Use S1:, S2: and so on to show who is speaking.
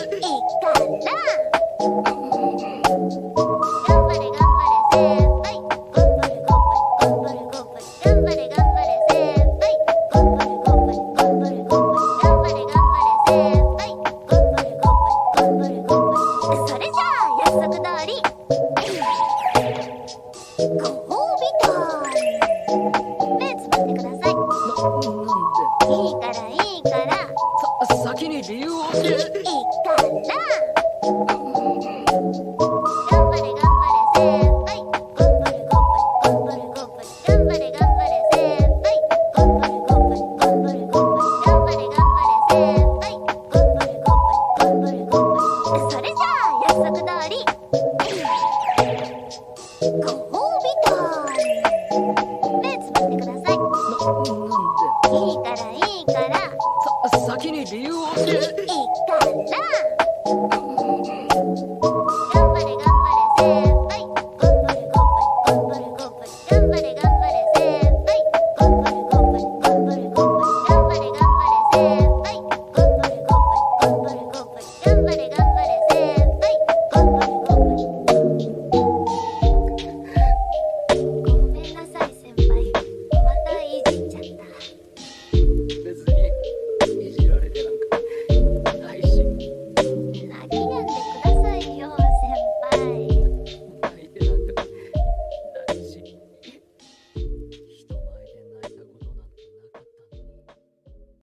S1: いいからいいからいいかいいからいいから。